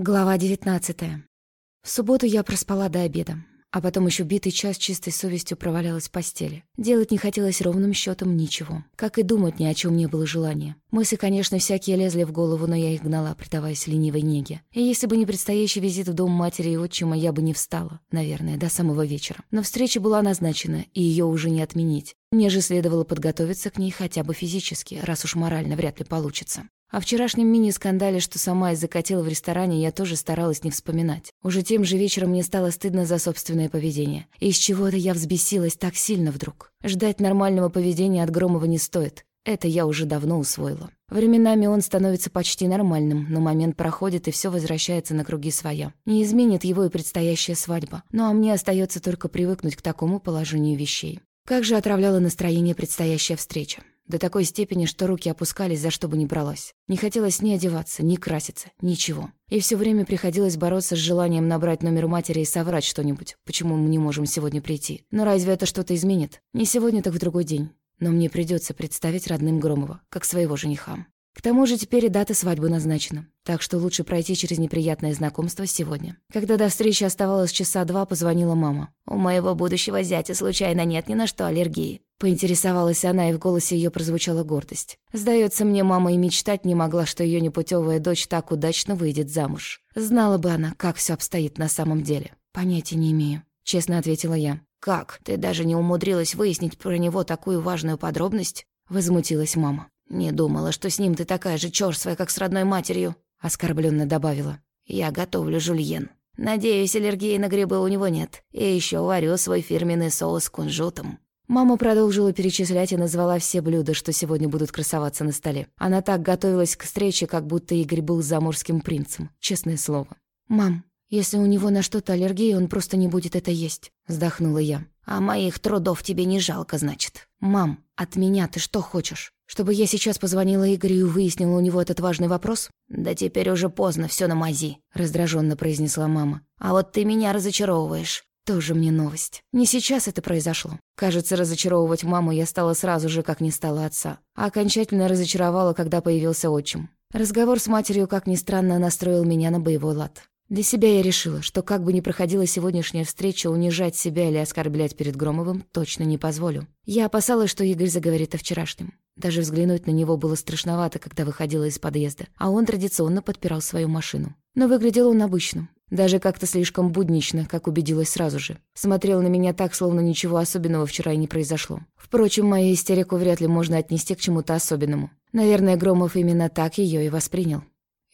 Глава 19. В субботу я проспала до обеда, а потом еще битый час чистой совестью провалялась в постели. Делать не хотелось ровным счетом ничего. Как и думать ни о чем не было желания. Мысли, конечно, всякие лезли в голову, но я их гнала, предаваясь ленивой неге. И если бы не предстоящий визит в дом матери и отчима, я бы не встала, наверное, до самого вечера. Но встреча была назначена, и ее уже не отменить. Мне же следовало подготовиться к ней хотя бы физически, раз уж морально вряд ли получится. О вчерашнем мини-скандале, что сама и закатила в ресторане, я тоже старалась не вспоминать. Уже тем же вечером мне стало стыдно за собственное поведение. И из чего-то я взбесилась так сильно вдруг. Ждать нормального поведения от Громова не стоит. Это я уже давно усвоила. Временами он становится почти нормальным, но момент проходит, и все возвращается на круги своя. Не изменит его и предстоящая свадьба. Ну а мне остается только привыкнуть к такому положению вещей. Как же отравляла настроение предстоящая встреча. До такой степени, что руки опускались, за что бы ни бралась. Не хотелось ни одеваться, ни краситься, ничего. И все время приходилось бороться с желанием набрать номер матери и соврать что-нибудь, почему мы не можем сегодня прийти. Но разве это что-то изменит? Не сегодня, так в другой день. Но мне придется представить родным Громова, как своего жениха. К тому же теперь и дата свадьбы назначена, так что лучше пройти через неприятное знакомство сегодня. Когда до встречи оставалось часа два, позвонила мама. «У моего будущего зятя случайно нет ни на что аллергии». Поинтересовалась она, и в голосе ее прозвучала гордость. Сдается мне, мама и мечтать не могла, что ее непутевая дочь так удачно выйдет замуж. Знала бы она, как все обстоит на самом деле. Понятия не имею, честно ответила я. «Как? Ты даже не умудрилась выяснить про него такую важную подробность?» Возмутилась мама. «Не думала, что с ним ты такая же чёрствая, как с родной матерью», — оскорбленно добавила. «Я готовлю жульен. Надеюсь, аллергии на грибы у него нет. И еще варю свой фирменный соус с кунжутом». Мама продолжила перечислять и назвала все блюда, что сегодня будут красоваться на столе. Она так готовилась к встрече, как будто Игорь был заморским принцем. Честное слово. «Мам, если у него на что-то аллергия, он просто не будет это есть», — вздохнула я. «А моих трудов тебе не жалко, значит?» «Мам, от меня ты что хочешь? Чтобы я сейчас позвонила Игорю и выяснила у него этот важный вопрос?» «Да теперь уже поздно, все на мази», — раздраженно произнесла мама. «А вот ты меня разочаровываешь». Тоже мне новость. Не сейчас это произошло. Кажется, разочаровывать маму я стала сразу же, как не стала отца. А окончательно разочаровала, когда появился отчим. Разговор с матерью, как ни странно, настроил меня на боевой лад. Для себя я решила, что как бы ни проходила сегодняшняя встреча, унижать себя или оскорблять перед Громовым точно не позволю. Я опасалась, что Игорь заговорит о вчерашнем. Даже взглянуть на него было страшновато, когда выходила из подъезда, а он традиционно подпирал свою машину. Но выглядел он обычным. Даже как-то слишком буднично, как убедилась сразу же. Смотрел на меня так, словно ничего особенного вчера и не произошло. Впрочем, мою истерику вряд ли можно отнести к чему-то особенному. Наверное, Громов именно так ее и воспринял.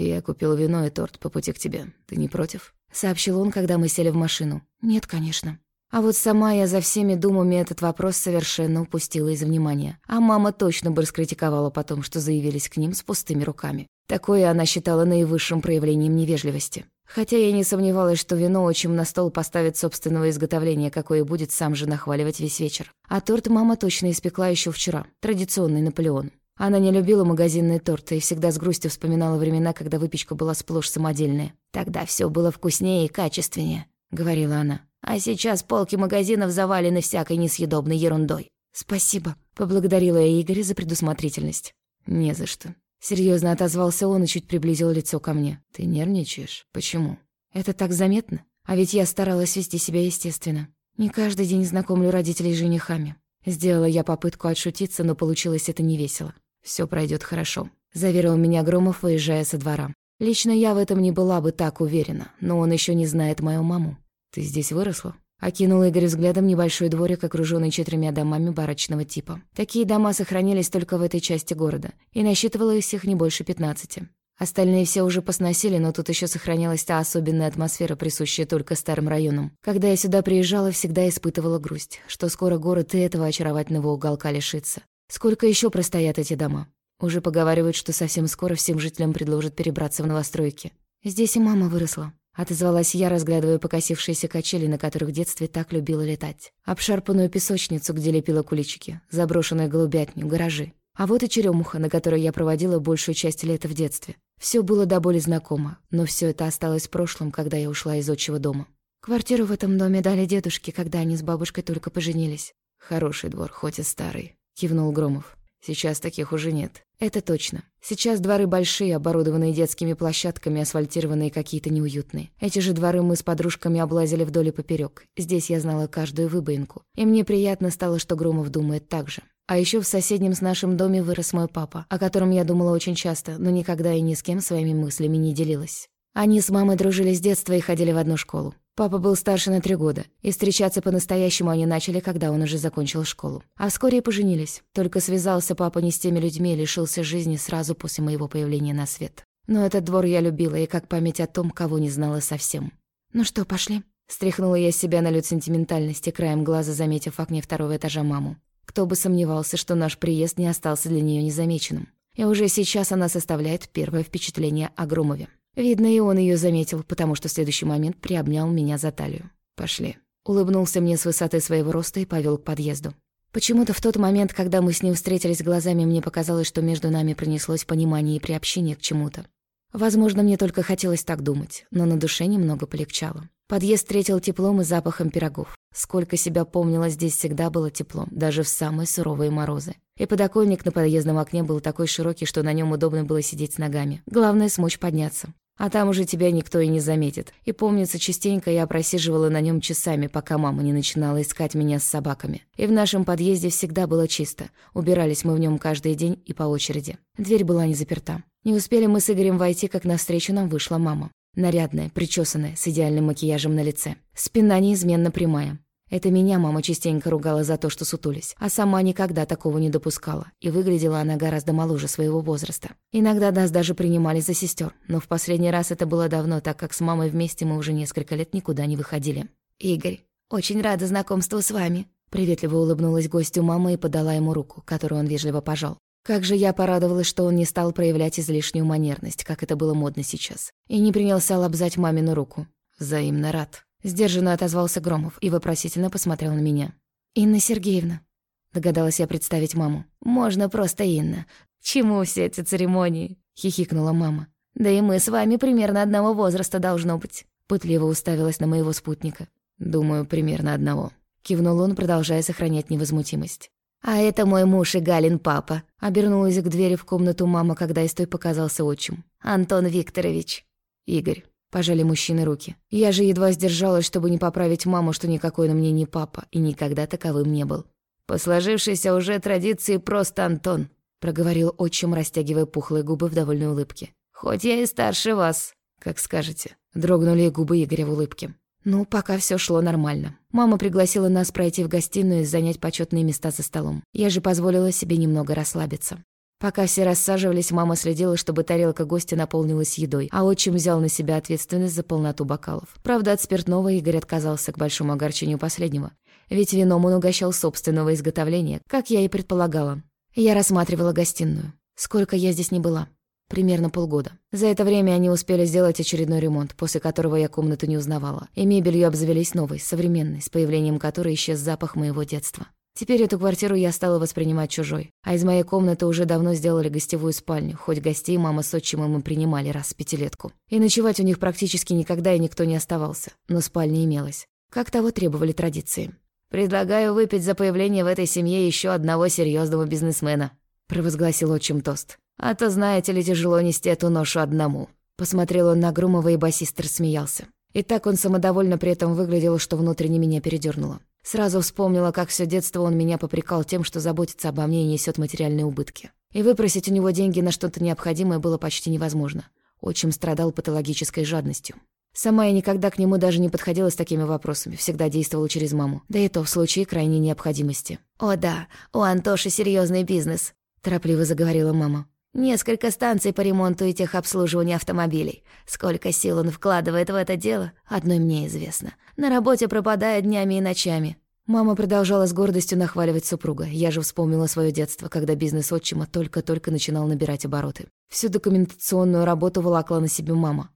«Я купил вино и торт по пути к тебе. Ты не против?» — сообщил он, когда мы сели в машину. «Нет, конечно». А вот сама я за всеми думами этот вопрос совершенно упустила из внимания. А мама точно бы раскритиковала потом, что заявились к ним с пустыми руками. Такое она считала наивысшим проявлением невежливости. Хотя я не сомневалась, что вино отчим на стол поставит собственного изготовления, какое будет сам же нахваливать весь вечер. А торт мама точно испекла еще вчера. Традиционный Наполеон. Она не любила магазинные торты и всегда с грустью вспоминала времена, когда выпечка была сплошь самодельная. «Тогда все было вкуснее и качественнее», — говорила она. «А сейчас полки магазинов завалены всякой несъедобной ерундой». «Спасибо», — поблагодарила я Игоря за предусмотрительность. «Не за что». Серьезно отозвался он и чуть приблизил лицо ко мне. «Ты нервничаешь? Почему?» «Это так заметно? А ведь я старалась вести себя естественно. Не каждый день знакомлю родителей с женихами. Сделала я попытку отшутиться, но получилось это невесело. Все пройдет хорошо», — заверил меня Громов, выезжая со двора. Лично я в этом не была бы так уверена, но он еще не знает мою маму. «Ты здесь выросла?» Окинул Игорь взглядом небольшой дворик, окруженный четырьмя домами барочного типа. Такие дома сохранились только в этой части города, и насчитывалось их не больше пятнадцати. Остальные все уже посносили, но тут еще сохранялась та особенная атмосфера, присущая только старым районам. Когда я сюда приезжала, всегда испытывала грусть, что скоро город и этого очаровательного уголка лишится. Сколько еще простоят эти дома? Уже поговаривают, что совсем скоро всем жителям предложат перебраться в новостройки. Здесь и мама выросла. Отозвалась я, разглядывая покосившиеся качели, на которых в детстве так любила летать. Обшарпанную песочницу, где лепила куличики, заброшенную голубятню, гаражи. А вот и черемуха, на которой я проводила большую часть лета в детстве. Все было до боли знакомо, но все это осталось в прошлом, когда я ушла из отчего дома. Квартиру в этом доме дали дедушке, когда они с бабушкой только поженились. Хороший двор, хоть и старый кивнул Громов. Сейчас таких уже нет. Это точно. Сейчас дворы большие, оборудованные детскими площадками, асфальтированные какие-то неуютные. Эти же дворы мы с подружками облазили вдоль и поперек. Здесь я знала каждую выбоинку. И мне приятно стало, что Громов думает так же. А еще в соседнем с нашим доме вырос мой папа, о котором я думала очень часто, но никогда и ни с кем своими мыслями не делилась. Они с мамой дружили с детства и ходили в одну школу. Папа был старше на три года, и встречаться по-настоящему они начали, когда он уже закончил школу. А вскоре и поженились. Только связался папа не с теми людьми и лишился жизни сразу после моего появления на свет. Но этот двор я любила, и как память о том, кого не знала совсем. «Ну что, пошли?» Стряхнула я себя на лед сентиментальности, краем глаза заметив в окне второго этажа маму. Кто бы сомневался, что наш приезд не остался для нее незамеченным. И уже сейчас она составляет первое впечатление о Громове. Видно, и он ее заметил, потому что в следующий момент приобнял меня за талию. «Пошли». Улыбнулся мне с высоты своего роста и повел к подъезду. Почему-то в тот момент, когда мы с ним встретились глазами, мне показалось, что между нами пронеслось понимание и приобщение к чему-то. Возможно, мне только хотелось так думать, но на душе немного полегчало. Подъезд встретил теплом и запахом пирогов. Сколько себя помнила, здесь всегда было тепло, даже в самые суровые морозы. И подоконник на подъездном окне был такой широкий, что на нем удобно было сидеть с ногами. Главное — смочь подняться. А там уже тебя никто и не заметит. И помнится, частенько я просиживала на нем часами, пока мама не начинала искать меня с собаками. И в нашем подъезде всегда было чисто. Убирались мы в нем каждый день и по очереди. Дверь была не заперта. Не успели мы с Игорем войти, как навстречу нам вышла мама. Нарядная, причесанная, с идеальным макияжем на лице. Спина неизменно прямая. Это меня мама частенько ругала за то, что сутулись, а сама никогда такого не допускала, и выглядела она гораздо моложе своего возраста. Иногда нас даже принимали за сестер, но в последний раз это было давно, так как с мамой вместе мы уже несколько лет никуда не выходили. «Игорь, очень рада знакомству с вами», Приветливо улыбнулась гостю мама и подала ему руку, которую он вежливо пожал. Как же я порадовалась, что он не стал проявлять излишнюю манерность, как это было модно сейчас, и не принялся лобзать мамину руку. Взаимно рад. Сдержанно отозвался Громов и вопросительно посмотрел на меня. «Инна Сергеевна», — догадалась я представить маму. «Можно просто Инна. Чему все эти церемонии?» — хихикнула мама. «Да и мы с вами примерно одного возраста должно быть». Пытливо уставилась на моего спутника. «Думаю, примерно одного». Кивнул он, продолжая сохранять невозмутимость. «А это мой муж и Галин папа», — обернулась к двери в комнату мама, когда из той показался отчим. «Антон Викторович». «Игорь», Пожали мужчины руки. Я же едва сдержалась, чтобы не поправить маму, что никакой на мне не папа и никогда таковым не был. «По сложившейся уже традиции просто Антон», — проговорил отчим, растягивая пухлые губы в довольной улыбке. «Хоть я и старше вас, как скажете». Дрогнули губы Игоря в улыбке. Ну, пока все шло нормально. Мама пригласила нас пройти в гостиную и занять почетные места за столом. Я же позволила себе немного расслабиться. Пока все рассаживались, мама следила, чтобы тарелка гостя наполнилась едой, а отчим взял на себя ответственность за полноту бокалов. Правда, от спиртного Игорь отказался к большому огорчению последнего. Ведь вином он угощал собственного изготовления, как я и предполагала. Я рассматривала гостиную. Сколько я здесь не была. Примерно полгода. За это время они успели сделать очередной ремонт, после которого я комнату не узнавала. И мебелью обзавелись новой, современной, с появлением которой исчез запах моего детства. Теперь эту квартиру я стала воспринимать чужой. А из моей комнаты уже давно сделали гостевую спальню, хоть гостей мама с отчимом и принимали раз в пятилетку. И ночевать у них практически никогда и никто не оставался. Но спальня имелась. Как того требовали традиции. «Предлагаю выпить за появление в этой семье еще одного серьезного бизнесмена», провозгласил отчим тост. «А то, знаете ли, тяжело нести эту ношу одному». Посмотрел он на Грумова, и басистр смеялся. И так он самодовольно при этом выглядел, что внутренне меня передернуло. Сразу вспомнила, как все детство он меня попрекал тем, что заботится обо мне и несет материальные убытки. И выпросить у него деньги на что-то необходимое было почти невозможно. Отчим страдал патологической жадностью. Сама я никогда к нему даже не подходила с такими вопросами, всегда действовала через маму. Да и то в случае крайней необходимости. «О да, у Антоши серьезный бизнес», – торопливо заговорила мама. Несколько станций по ремонту и техобслуживанию автомобилей. Сколько сил он вкладывает в это дело, одной мне известно. На работе пропадает днями и ночами. Мама продолжала с гордостью нахваливать супруга. Я же вспомнила свое детство, когда бизнес отчима только-только начинал набирать обороты. Всю документационную работу волокла на себе мама.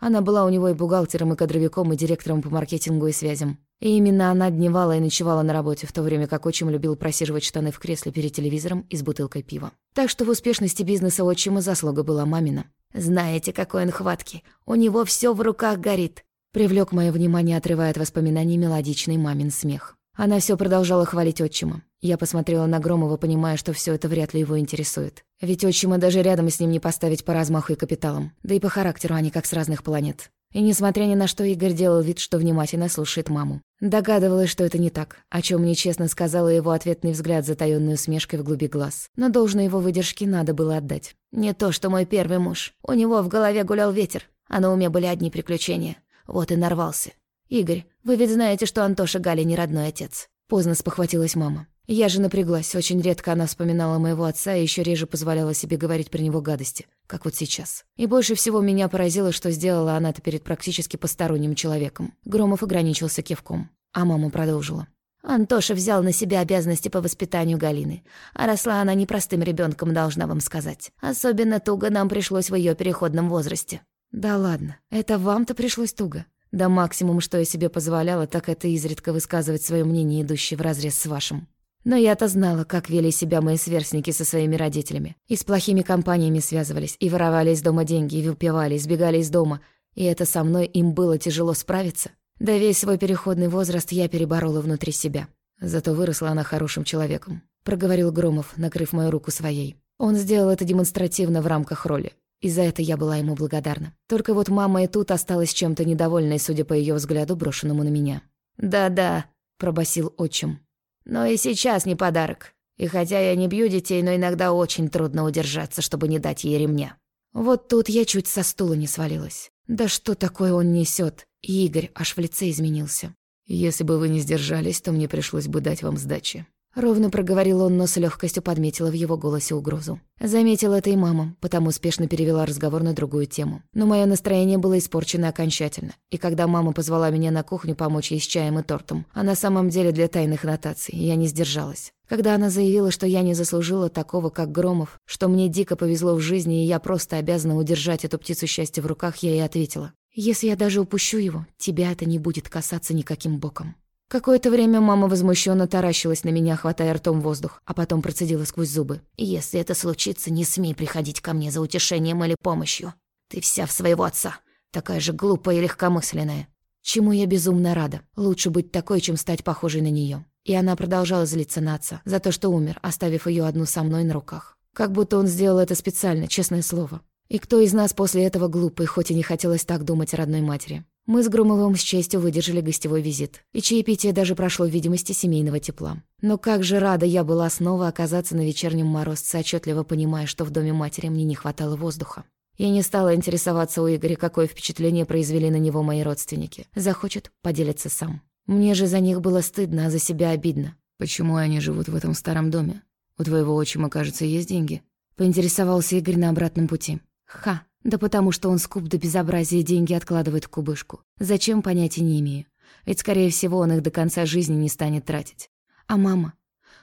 Она была у него и бухгалтером, и кадровиком, и директором по маркетингу и связям. И именно она дневала и ночевала на работе, в то время как отчим любил просиживать штаны в кресле перед телевизором и с бутылкой пива. Так что в успешности бизнеса отчима заслуга была мамина. «Знаете, какой он хваткий. У него все в руках горит». Привлек мое внимание, отрывая от воспоминаний мелодичный мамин смех. Она все продолжала хвалить отчима. Я посмотрела на Громова, понимая, что все это вряд ли его интересует. Ведь отчима даже рядом с ним не поставить по размаху и капиталам. Да и по характеру они как с разных планет. И несмотря ни на что, Игорь делал вид, что внимательно слушает маму. Догадывалась, что это не так, о чем мне честно сказала его ответный взгляд, затаённый усмешкой в глуби глаз. Но должное его выдержке надо было отдать. «Не то, что мой первый муж. У него в голове гулял ветер, а на уме были одни приключения. Вот и нарвался. Игорь, вы ведь знаете, что Антоша Галя не родной отец». Поздно спохватилась мама. Я же напряглась, очень редко она вспоминала моего отца и еще реже позволяла себе говорить про него гадости, как вот сейчас. И больше всего меня поразило, что сделала она-то перед практически посторонним человеком. Громов ограничился кивком, а мама продолжила. Антоша взял на себя обязанности по воспитанию Галины. А росла она непростым ребенком, должна вам сказать. Особенно туго нам пришлось в ее переходном возрасте. Да ладно, это вам-то пришлось туго. Да максимум, что я себе позволяла, так это изредка высказывать свое мнение, идущее вразрез с вашим. Но я-то знала, как вели себя мои сверстники со своими родителями. И с плохими компаниями связывались, и воровали из дома деньги, и выпивали, и сбегали из дома. И это со мной им было тяжело справиться. Да весь свой переходный возраст я переборола внутри себя. Зато выросла она хорошим человеком. Проговорил Громов, накрыв мою руку своей. Он сделал это демонстративно в рамках роли. И за это я была ему благодарна. Только вот мама и тут осталась чем-то недовольной, судя по ее взгляду, брошенному на меня. «Да-да», — пробасил отчим. «Но и сейчас не подарок. И хотя я не бью детей, но иногда очень трудно удержаться, чтобы не дать ей ремня». Вот тут я чуть со стула не свалилась. Да что такое он несет? Игорь аж в лице изменился. «Если бы вы не сдержались, то мне пришлось бы дать вам сдачи», Ровно проговорил он, но с легкостью подметила в его голосе угрозу. Заметила это и мама, потому успешно перевела разговор на другую тему. Но мое настроение было испорчено окончательно. И когда мама позвала меня на кухню помочь ей с чаем и тортом, а на самом деле для тайных нотаций, я не сдержалась. Когда она заявила, что я не заслужила такого, как Громов, что мне дико повезло в жизни, и я просто обязана удержать эту птицу счастья в руках, я ей ответила. «Если я даже упущу его, тебя это не будет касаться никаким боком». Какое-то время мама возмущенно таращилась на меня, хватая ртом воздух, а потом процедила сквозь зубы. «Если это случится, не смей приходить ко мне за утешением или помощью. Ты вся в своего отца, такая же глупая и легкомысленная». Чему я безумно рада. Лучше быть такой, чем стать похожей на нее. И она продолжала злиться на отца за то, что умер, оставив ее одну со мной на руках. Как будто он сделал это специально, честное слово. И кто из нас после этого глупый, хоть и не хотелось так думать о родной матери? Мы с Громовым с честью выдержали гостевой визит, и чаепитие даже прошло в видимости семейного тепла. Но как же рада я была снова оказаться на вечернем морозце, отчетливо понимая, что в доме матери мне не хватало воздуха. Я не стала интересоваться у Игоря, какое впечатление произвели на него мои родственники. Захочет — поделиться сам. Мне же за них было стыдно, а за себя обидно. «Почему они живут в этом старом доме? У твоего отчима, кажется, есть деньги?» Поинтересовался Игорь на обратном пути. «Ха, да потому что он скуп до безобразия деньги откладывает в кубышку. Зачем, понятия не имею. Ведь, скорее всего, он их до конца жизни не станет тратить. А мама?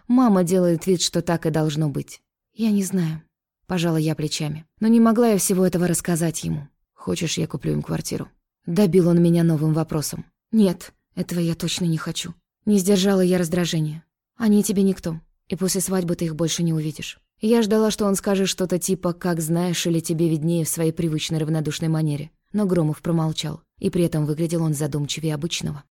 Мама делает вид, что так и должно быть. Я не знаю. Пожала я плечами. Но не могла я всего этого рассказать ему. Хочешь, я куплю им квартиру? Добил он меня новым вопросом. Нет, этого я точно не хочу. Не сдержала я раздражения. Они тебе никто. И после свадьбы ты их больше не увидишь. Я ждала, что он скажет что-то типа «как знаешь» или «тебе виднее» в своей привычной равнодушной манере. Но Громов промолчал, и при этом выглядел он задумчивее обычного.